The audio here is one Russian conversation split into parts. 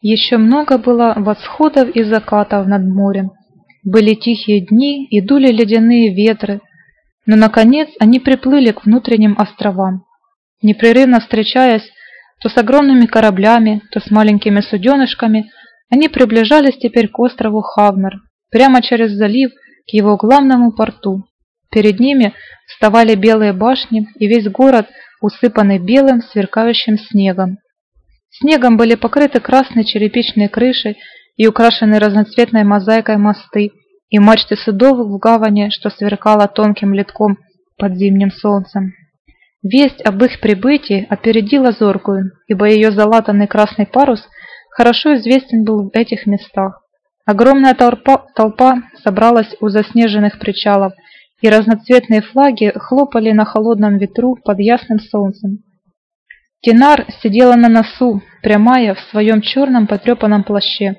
Еще много было восходов и закатов над морем. Были тихие дни и дули ледяные ветры, но, наконец, они приплыли к внутренним островам. Непрерывно встречаясь то с огромными кораблями, то с маленькими суденышками, они приближались теперь к острову Хавнер, прямо через залив к его главному порту. Перед ними вставали белые башни и весь город, усыпанный белым сверкающим снегом. Снегом были покрыты красные черепичные крыши и украшены разноцветной мозаикой мосты и мачты судов в гавани, что сверкало тонким литком под зимним солнцем. Весть об их прибытии опередила зоркую, ибо ее залатанный красный парус хорошо известен был в этих местах. Огромная толпа, толпа собралась у заснеженных причалов, и разноцветные флаги хлопали на холодном ветру под ясным солнцем. Тинар сидела на носу, прямая в своем черном потрепанном плаще.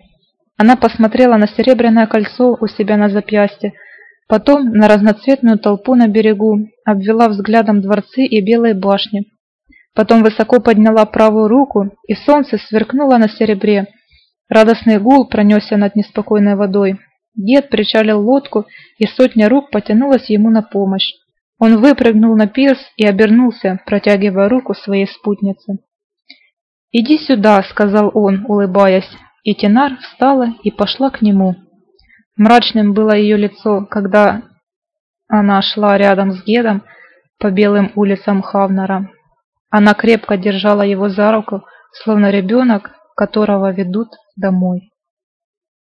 Она посмотрела на серебряное кольцо у себя на запястье, потом на разноцветную толпу на берегу, обвела взглядом дворцы и белые башни. Потом высоко подняла правую руку, и солнце сверкнуло на серебре. Радостный гул пронесся над неспокойной водой. Дед причалил лодку, и сотня рук потянулась ему на помощь. Он выпрыгнул на пирс и обернулся, протягивая руку своей спутнице. «Иди сюда», — сказал он, улыбаясь, и Тенар встала и пошла к нему. Мрачным было ее лицо, когда она шла рядом с Гедом по белым улицам Хавнера. Она крепко держала его за руку, словно ребенок, которого ведут домой.